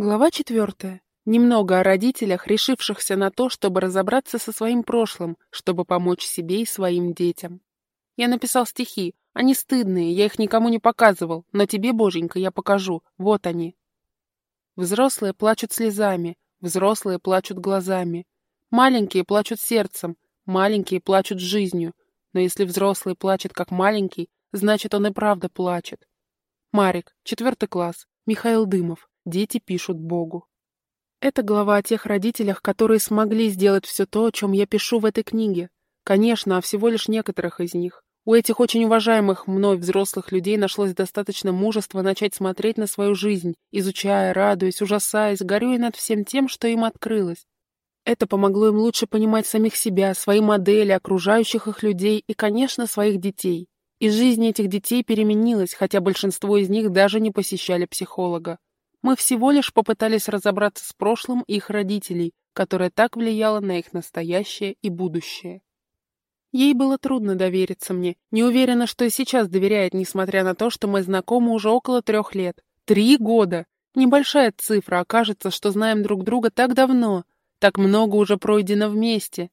Глава четвертая. Немного о родителях, решившихся на то, чтобы разобраться со своим прошлым, чтобы помочь себе и своим детям. Я написал стихи. Они стыдные, я их никому не показывал, но тебе, боженька, я покажу. Вот они. Взрослые плачут слезами, взрослые плачут глазами. Маленькие плачут сердцем, маленькие плачут жизнью. Но если взрослый плачет как маленький, значит, он и правда плачет. Марик, четвертый класс, Михаил Дымов. Дети пишут Богу. Это глава о тех родителях, которые смогли сделать все то, о чем я пишу в этой книге. Конечно, а всего лишь некоторых из них. У этих очень уважаемых мной взрослых людей нашлось достаточно мужества начать смотреть на свою жизнь, изучая, радуясь, ужасаясь, горюя над всем тем, что им открылось. Это помогло им лучше понимать самих себя, свои модели, окружающих их людей и, конечно, своих детей. И жизнь этих детей переменилась, хотя большинство из них даже не посещали психолога. Мы всего лишь попытались разобраться с прошлым их родителей, которое так влияло на их настоящее и будущее. Ей было трудно довериться мне, не уверена, что и сейчас доверяет, несмотря на то, что мы знакомы уже около трех лет. Три года! Небольшая цифра, окажется, что знаем друг друга так давно, так много уже пройдено вместе.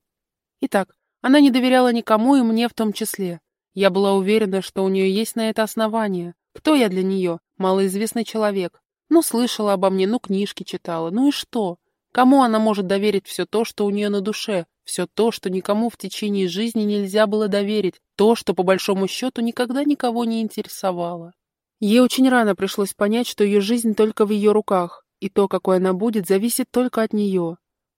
Итак, она не доверяла никому и мне в том числе. Я была уверена, что у нее есть на это основание. Кто я для нее? Малоизвестный человек. Ну, слышала обо мне, ну, книжки читала. Ну и что? Кому она может доверить все то, что у нее на душе? Все то, что никому в течение жизни нельзя было доверить. То, что, по большому счету, никогда никого не интересовало. Ей очень рано пришлось понять, что ее жизнь только в ее руках, и то, какой она будет, зависит только от нее.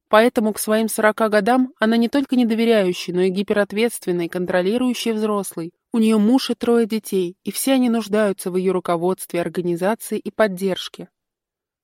Поэтому к своим сорока годам она не только недоверяющий, но и гиперответственный, контролирующий взрослый. У нее муж и трое детей, и все они нуждаются в ее руководстве, организации и поддержке.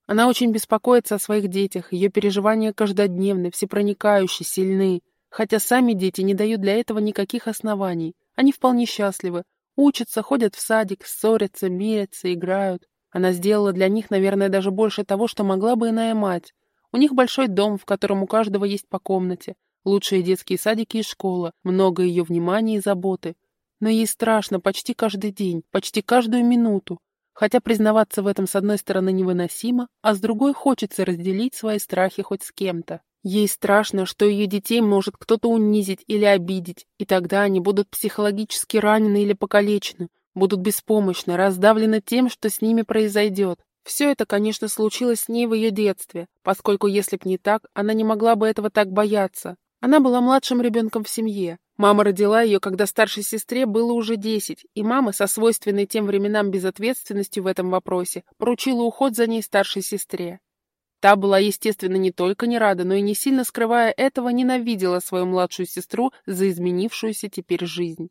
Она очень беспокоится о своих детях, ее переживания каждодневны, всепроникающие, сильны, хотя сами дети не дают для этого никаких оснований. Они вполне счастливы, учатся, ходят в садик, ссорятся, мирятся, играют. Она сделала для них, наверное, даже больше того, что могла бы иная мать. У них большой дом, в котором у каждого есть по комнате, лучшие детские садики и школа, много ее внимания и заботы. Но ей страшно почти каждый день, почти каждую минуту. Хотя признаваться в этом с одной стороны невыносимо, а с другой хочется разделить свои страхи хоть с кем-то. Ей страшно, что ее детей может кто-то унизить или обидеть, и тогда они будут психологически ранены или покалечены, будут беспомощны, раздавлены тем, что с ними произойдет. Все это, конечно, случилось с ней в ее детстве, поскольку если б не так, она не могла бы этого так бояться. Она была младшим ребенком в семье. Мама родила ее, когда старшей сестре было уже десять, и мама, со свойственной тем временам безответственностью в этом вопросе, поручила уход за ней старшей сестре. Та была, естественно, не только не рада, но и не сильно скрывая этого, ненавидела свою младшую сестру за изменившуюся теперь жизнь.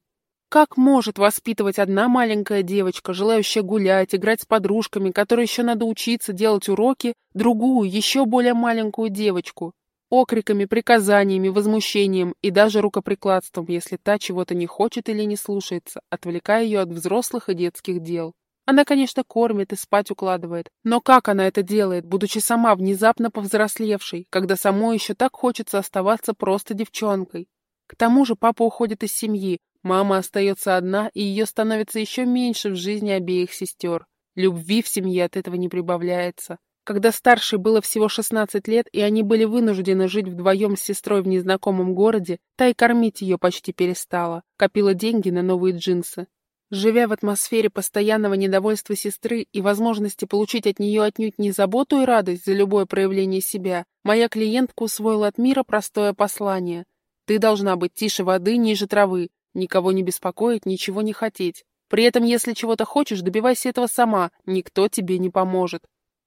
Как может воспитывать одна маленькая девочка, желающая гулять, играть с подружками, которой еще надо учиться делать уроки, другую, еще более маленькую девочку? Окриками, приказаниями, возмущением и даже рукоприкладством, если та чего-то не хочет или не слушается, отвлекая ее от взрослых и детских дел. Она, конечно, кормит и спать укладывает, но как она это делает, будучи сама внезапно повзрослевшей, когда самой еще так хочется оставаться просто девчонкой? К тому же папа уходит из семьи, Мама остается одна, и ее становится еще меньше в жизни обеих сестер. Любви в семье от этого не прибавляется. Когда старшей было всего 16 лет, и они были вынуждены жить вдвоем с сестрой в незнакомом городе, та и кормить ее почти перестала, копила деньги на новые джинсы. Живя в атмосфере постоянного недовольства сестры и возможности получить от нее отнюдь не заботу и радость за любое проявление себя, моя клиентка усвоила от мира простое послание. Ты должна быть тише воды, ниже травы, Никого не беспокоить, ничего не хотеть. При этом, если чего-то хочешь, добивайся этого сама, никто тебе не поможет.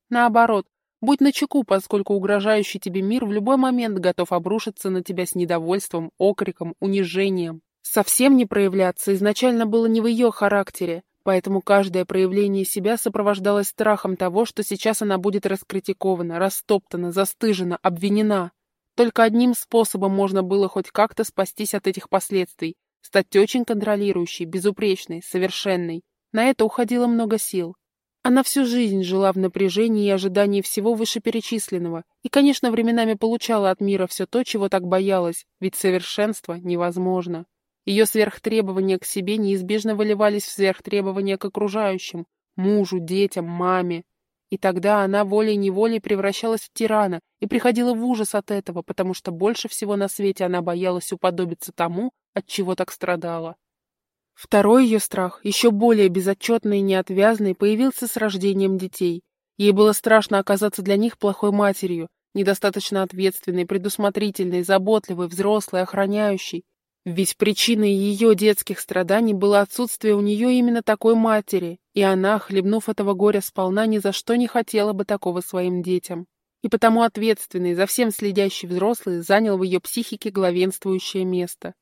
Наоборот, будь начеку, поскольку угрожающий тебе мир в любой момент готов обрушиться на тебя с недовольством, окриком, унижением. Совсем не проявляться изначально было не в ее характере, поэтому каждое проявление себя сопровождалось страхом того, что сейчас она будет раскритикована, растоптана, застыжена, обвинена. Только одним способом можно было хоть как-то спастись от этих последствий Стать очень контролирующей, безупречной, совершенной. На это уходило много сил. Она всю жизнь жила в напряжении и ожидании всего вышеперечисленного, и, конечно, временами получала от мира все то, чего так боялась, ведь совершенство невозможно. Ее сверхтребования к себе неизбежно выливались в сверхтребования к окружающим, мужу, детям, маме. И тогда она волей-неволей превращалась в тирана и приходила в ужас от этого, потому что больше всего на свете она боялась уподобиться тому, от чего так страдала. Второй ее страх, еще более безотчетный и неотвязный, появился с рождением детей. Ей было страшно оказаться для них плохой матерью, недостаточно ответственной, предусмотрительной, заботливой, взрослой, охраняющей. Ведь причиной ее детских страданий было отсутствие у нее именно такой матери, и она, хлебнув этого горя сполна, ни за что не хотела бы такого своим детям. И потому ответственный, за всем следящий взрослый занял в ее психике главенствующее место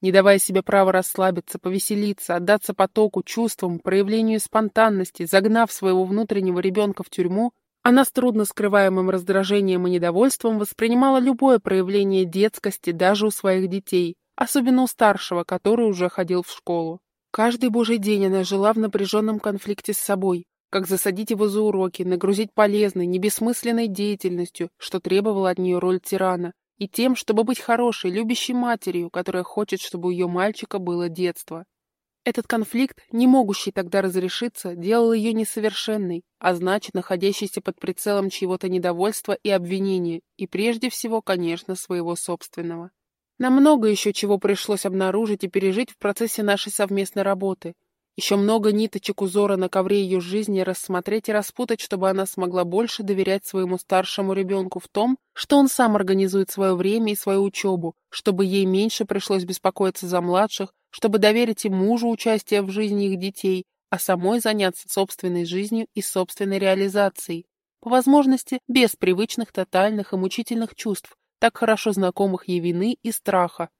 не давая себе права расслабиться, повеселиться, отдаться потоку, чувствам, проявлению спонтанности, загнав своего внутреннего ребенка в тюрьму, она с трудно скрываемым раздражением и недовольством воспринимала любое проявление детскости даже у своих детей, особенно у старшего, который уже ходил в школу. Каждый божий день она жила в напряженном конфликте с собой, как засадить его за уроки, нагрузить полезной, небессмысленной деятельностью, что требовало от нее роль тирана, и тем, чтобы быть хорошей, любящей матерью, которая хочет, чтобы у ее мальчика было детство. Этот конфликт, не могущий тогда разрешиться, делал ее несовершенной, а значит, находящейся под прицелом чьего-то недовольства и обвинения, и прежде всего, конечно, своего собственного. Нам много еще чего пришлось обнаружить и пережить в процессе нашей совместной работы, еще много ниточек узора на ковре ее жизни рассмотреть и распутать, чтобы она смогла больше доверять своему старшему ребенку в том, что он сам организует свое время и свою учебу, чтобы ей меньше пришлось беспокоиться за младших, чтобы доверить и мужу участие в жизни их детей, а самой заняться собственной жизнью и собственной реализацией. По возможности, без привычных тотальных и мучительных чувств, так хорошо знакомых ей вины и страха,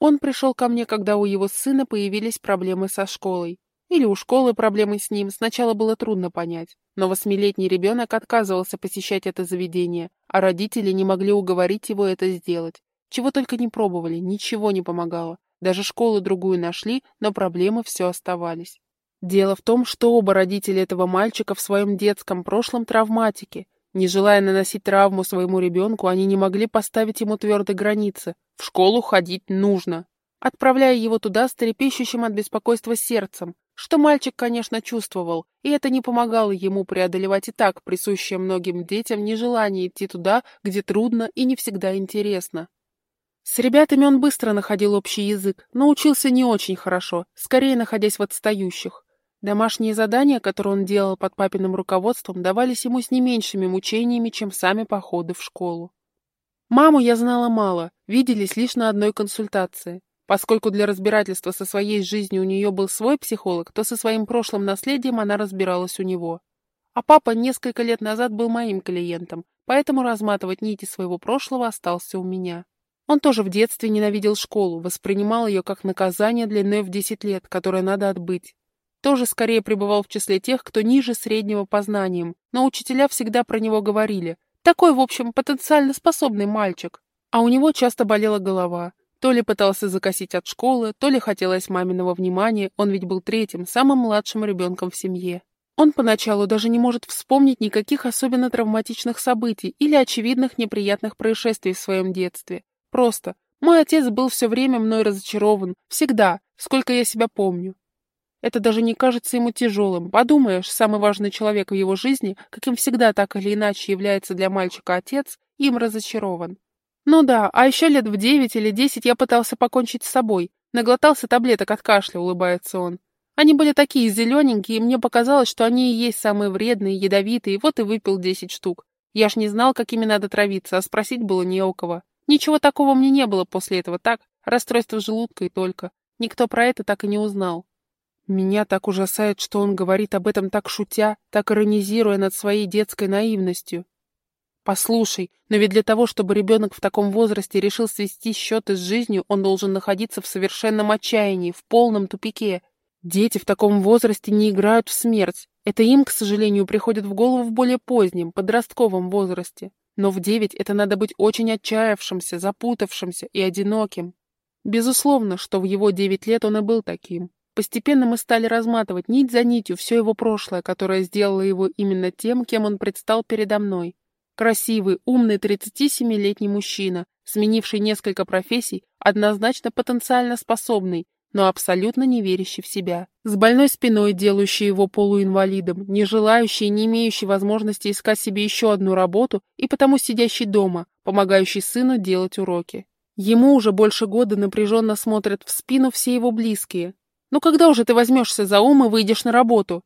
он пришел ко мне, когда у его сына появились проблемы со школой. Или у школы проблемы с ним, сначала было трудно понять. Но восьмилетний ребенок отказывался посещать это заведение, а родители не могли уговорить его это сделать. Чего только не пробовали, ничего не помогало. Даже школу другую нашли, но проблемы все оставались. Дело в том, что оба родителя этого мальчика в своем детском прошлом травматики. Не желая наносить травму своему ребенку, они не могли поставить ему твердой границы, в школу ходить нужно, отправляя его туда с трепещущим от беспокойства сердцем, что мальчик, конечно, чувствовал, и это не помогало ему преодолевать и так присущее многим детям нежелание идти туда, где трудно и не всегда интересно. С ребятами он быстро находил общий язык, но учился не очень хорошо, скорее находясь в отстающих. Домашние задания, которые он делал под папиным руководством, давались ему с не меньшими мучениями, чем сами походы в школу. Маму я знала мало, виделись лишь на одной консультации. Поскольку для разбирательства со своей жизнью у нее был свой психолог, то со своим прошлым наследием она разбиралась у него. А папа несколько лет назад был моим клиентом, поэтому разматывать нити своего прошлого остался у меня. Он тоже в детстве ненавидел школу, воспринимал ее как наказание длиной в 10 лет, которое надо отбыть. Тоже скорее пребывал в числе тех, кто ниже среднего по знаниям, но учителя всегда про него говорили – такой, в общем, потенциально способный мальчик. А у него часто болела голова. То ли пытался закосить от школы, то ли хотелось маминого внимания, он ведь был третьим, самым младшим ребенком в семье. Он поначалу даже не может вспомнить никаких особенно травматичных событий или очевидных неприятных происшествий в своем детстве. Просто «мой отец был все время мной разочарован, всегда, сколько я себя помню. Это даже не кажется ему тяжелым. Подумаешь, самый важный человек в его жизни, каким всегда так или иначе является для мальчика отец, им разочарован. Ну да, а еще лет в девять или десять я пытался покончить с собой. Наглотался таблеток от кашля, улыбается он. Они были такие зелененькие, и мне показалось, что они и есть самые вредные, ядовитые, вот и выпил десять штук. Я ж не знал, какими надо травиться, а спросить было не у кого. Ничего такого мне не было после этого, так? Расстройство желудка и только. Никто про это так и не узнал. Меня так ужасает, что он говорит об этом так шутя, так иронизируя над своей детской наивностью. Послушай, но ведь для того, чтобы ребенок в таком возрасте решил свести счеты с жизнью, он должен находиться в совершенном отчаянии, в полном тупике. Дети в таком возрасте не играют в смерть. Это им, к сожалению, приходит в голову в более позднем, подростковом возрасте. Но в девять это надо быть очень отчаявшимся, запутавшимся и одиноким. Безусловно, что в его девять лет он и был таким. Постепенно мы стали разматывать нить за нитью все его прошлое, которое сделало его именно тем, кем он предстал передо мной. Красивый, умный 37-летний мужчина, сменивший несколько профессий, однозначно потенциально способный, но абсолютно не верящий в себя, с больной спиной, делающей его полуинвалидом, не желающий и не имеющий возможности искать себе еще одну работу и потому сидящий дома, помогающий сыну делать уроки. Ему уже больше года напряженно смотрят в спину все его близкие. «Ну когда уже ты возьмешься за ум и выйдешь на работу?»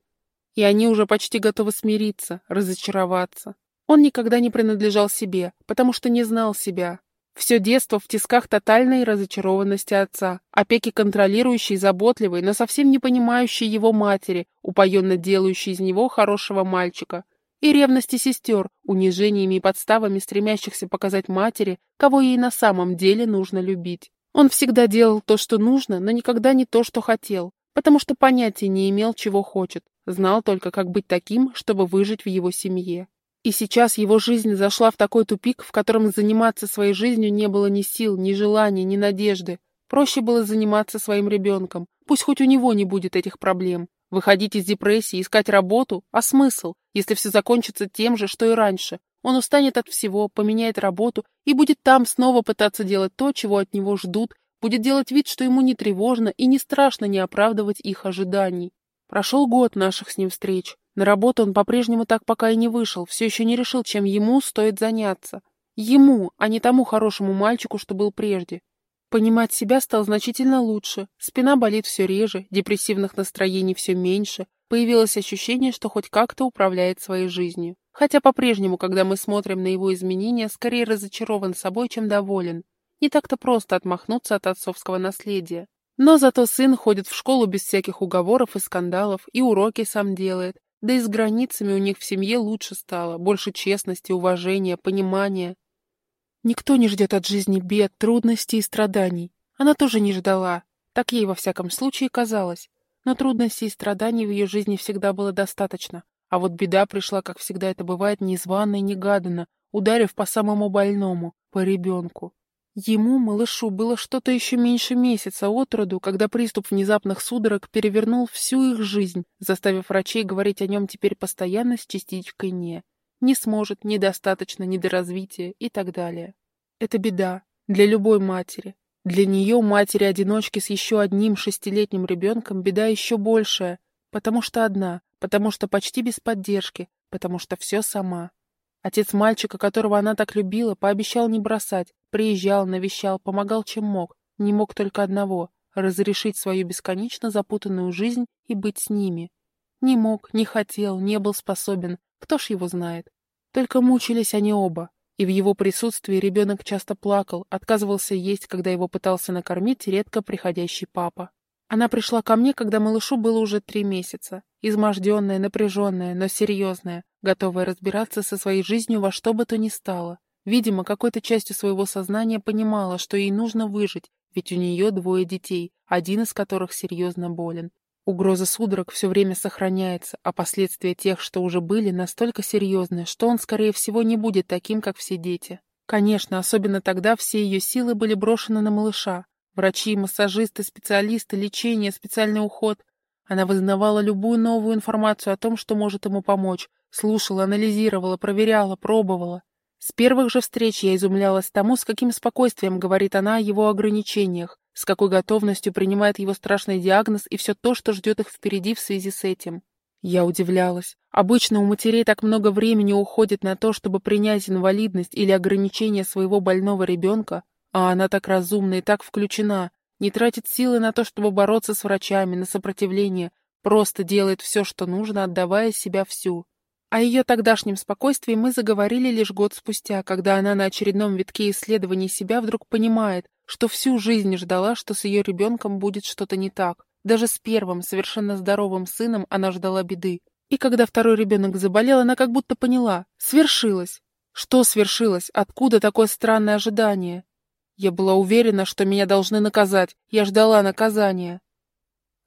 И они уже почти готовы смириться, разочароваться. Он никогда не принадлежал себе, потому что не знал себя, все детство в тисках тотальной разочарованности отца, опеки контролирующей, заботливой, но совсем не понимающей его матери, упоенно делающей из него хорошего мальчика, и ревности сестер, унижениями и подставами стремящихся показать матери, кого ей на самом деле нужно любить. Он всегда делал то, что нужно, но никогда не то, что хотел, потому что понятия не имел, чего хочет, знал только, как быть таким, чтобы выжить в его семье. И сейчас его жизнь зашла в такой тупик, в котором заниматься своей жизнью не было ни сил, ни желания, ни надежды. Проще было заниматься своим ребенком. Пусть хоть у него не будет этих проблем. Выходить из депрессии, искать работу. А смысл, если все закончится тем же, что и раньше? Он устанет от всего, поменяет работу и будет там снова пытаться делать то, чего от него ждут, будет делать вид, что ему не тревожно и не страшно не оправдывать их ожиданий. Прошел год наших с ним встреч. На работу он по-прежнему так пока и не вышел, все еще не решил, чем ему стоит заняться. Ему, а не тому хорошему мальчику, что был прежде. Понимать себя стал значительно лучше, спина болит все реже, депрессивных настроений все меньше, появилось ощущение, что хоть как-то управляет своей жизнью. Хотя по-прежнему, когда мы смотрим на его изменения, скорее разочарован собой, чем доволен. Не так-то просто отмахнуться от отцовского наследия. Но зато сын ходит в школу без всяких уговоров и скандалов, и уроки сам делает, да и с границами у них в семье лучше стало, больше честности, уважения, понимания. Никто не ждет от жизни бед, трудностей и страданий. Она тоже не ждала, так ей во всяком случае казалось. Но трудностей и страданий в ее жизни всегда было достаточно. А вот беда пришла, как всегда это бывает, незванно и негаданно, ударив по самому больному, по ребенку. Ему, малышу, было что-то еще меньше месяца от роду, когда приступ внезапных судорог перевернул всю их жизнь, заставив врачей говорить о нем теперь постоянно с частичкой «не». Не сможет, недостаточно, недоразвития и так далее. Это беда для любой матери. Для нее, матери-одиночки с еще одним шестилетним ребенком, беда еще большая, потому что одна, потому что почти без поддержки, потому что все сама. Отец мальчика, которого она так любила, пообещал не бросать, приезжал, навещал, помогал чем мог. Не мог только одного — разрешить свою бесконечно запутанную жизнь и быть с ними. Не мог, не хотел, не был способен, кто ж его знает. Только мучились они оба, и в его присутствии ребенок часто плакал, отказывался есть, когда его пытался накормить редко приходящий папа. Она пришла ко мне, когда малышу было уже три месяца, изможденная, напряженная, но серьезная, готовая разбираться со своей жизнью во что бы то ни стало. Видимо, какой-то частью своего сознания понимала, что ей нужно выжить, ведь у нее двое детей, один из которых серьезно болен. Угроза судорог все время сохраняется, а последствия тех, что уже были, настолько серьезны, что он, скорее всего, не будет таким, как все дети. Конечно, особенно тогда все ее силы были брошены на малыша. Врачи, массажисты, специалисты, лечение, специальный уход. Она вызнавала любую новую информацию о том, что может ему помочь, слушала, анализировала, проверяла, пробовала. С первых же встреч я изумлялась тому, с каким спокойствием говорит она о его ограничениях, с какой готовностью принимает его страшный диагноз и все то, что ждет их впереди в связи с этим. Я удивлялась. Обычно у матерей так много времени уходит на то, чтобы принять инвалидность или ограничение своего больного ребенка, а она так разумна и так включена, не тратит силы на то, чтобы бороться с врачами, на сопротивление, просто делает все, что нужно, отдавая себя всю. О ее тогдашнем спокойствии мы заговорили лишь год спустя, когда она на очередном витке исследований себя вдруг понимает, что всю жизнь ждала, что с ее ребенком будет что-то не так. Даже с первым, совершенно здоровым сыном она ждала беды. И когда второй ребенок заболел, она как будто поняла. Свершилось. Что свершилось? Откуда такое странное ожидание? Я была уверена, что меня должны наказать. Я ждала наказания.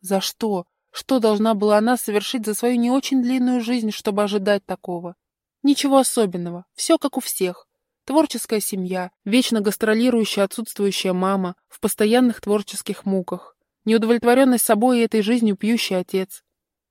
За что? Что должна была она совершить за свою не очень длинную жизнь, чтобы ожидать такого? Ничего особенного, все как у всех. Творческая семья, вечно гастролирующая отсутствующая мама, в постоянных творческих муках, неудовлетворенность собой и этой жизнью пьющий отец.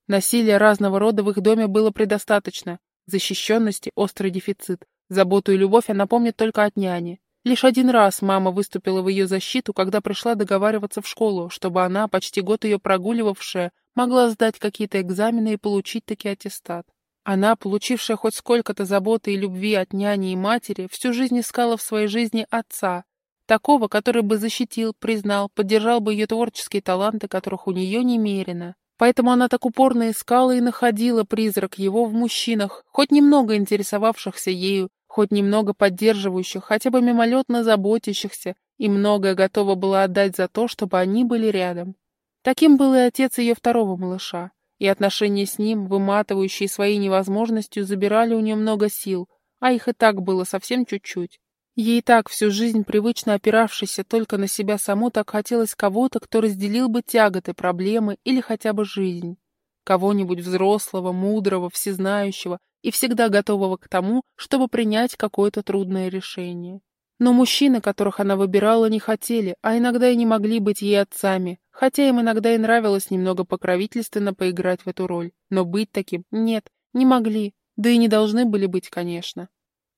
Насилия разного рода в их доме было предостаточно, защищенности – острый дефицит, заботу и любовь она помнит только от няни. Лишь один раз мама выступила в ее защиту, когда пришла договариваться в школу, чтобы она, почти год ее прогуливавшая, могла сдать какие-то экзамены и получить таки аттестат. Она, получившая хоть сколько-то заботы и любви от няни и матери, всю жизнь искала в своей жизни отца, такого, который бы защитил, признал, поддержал бы ее творческие таланты, которых у нее немерено. Поэтому она так упорно искала и находила призрак его в мужчинах, хоть немного интересовавшихся ею, хоть немного поддерживающих, хотя бы мимолетно заботящихся, и многое готова была отдать за то, чтобы они были рядом. Таким был и отец ее второго малыша, и отношения с ним, выматывающие своей невозможностью, забирали у нее много сил, а их и так было совсем чуть-чуть. Ей так всю жизнь, привычно опиравшейся только на себя саму, так хотелось кого-то, кто разделил бы тяготы, проблемы или хотя бы жизнь. Кого-нибудь взрослого, мудрого, всезнающего, и всегда готового к тому, чтобы принять какое-то трудное решение. Но мужчины, которых она выбирала, не хотели, а иногда и не могли быть ей отцами, хотя им иногда и нравилось немного покровительственно поиграть в эту роль. Но быть таким нет, не могли, да и не должны были быть, конечно.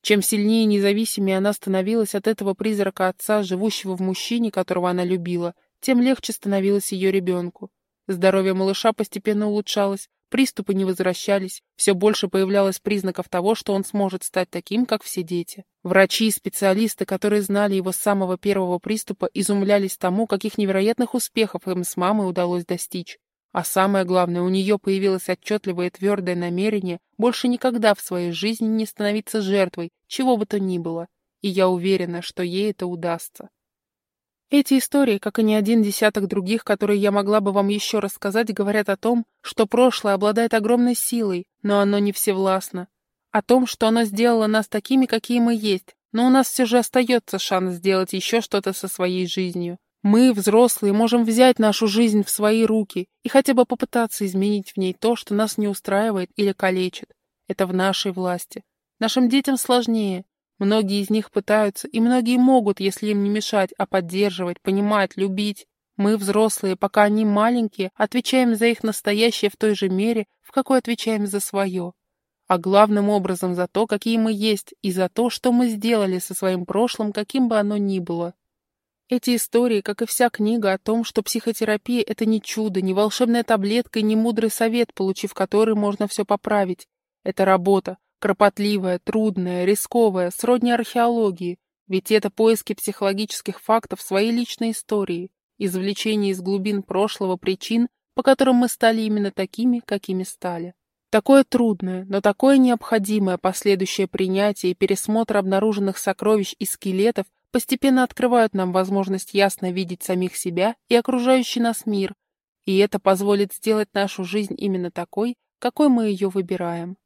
Чем сильнее и независимее она становилась от этого призрака отца, живущего в мужчине, которого она любила, тем легче становилось ее ребенку. Здоровье малыша постепенно улучшалось, Приступы не возвращались, все больше появлялось признаков того, что он сможет стать таким, как все дети. Врачи и специалисты, которые знали его с самого первого приступа, изумлялись тому, каких невероятных успехов им с мамой удалось достичь. А самое главное, у нее появилось отчетливое и твердое намерение больше никогда в своей жизни не становиться жертвой, чего бы то ни было. И я уверена, что ей это удастся. Эти истории, как и не один десяток других, которые я могла бы вам еще рассказать, говорят о том, что прошлое обладает огромной силой, но оно не всевластно. О том, что оно сделало нас такими, какие мы есть, но у нас все же остается шанс сделать еще что-то со своей жизнью. Мы, взрослые, можем взять нашу жизнь в свои руки и хотя бы попытаться изменить в ней то, что нас не устраивает или калечит. Это в нашей власти. Нашим детям сложнее, Многие из них пытаются, и многие могут, если им не мешать, а поддерживать, понимать, любить. Мы, взрослые, пока они маленькие, отвечаем за их настоящее в той же мере, в какой отвечаем за свое. А главным образом за то, какие мы есть, и за то, что мы сделали со своим прошлым, каким бы оно ни было. Эти истории, как и вся книга о том, что психотерапия — это не чудо, не волшебная таблетка и не мудрый совет, получив который можно все поправить. Это работа, Кропотливая, трудная, рисковая, сродни археологии, ведь это поиски психологических фактов своей личной истории, извлечение из глубин прошлого причин, по которым мы стали именно такими, какими стали. Такое трудное, но такое необходимое последующее принятие и пересмотр обнаруженных сокровищ и скелетов постепенно открывают нам возможность ясно видеть самих себя и окружающий нас мир, и это позволит сделать нашу жизнь именно такой, какой мы ее выбираем.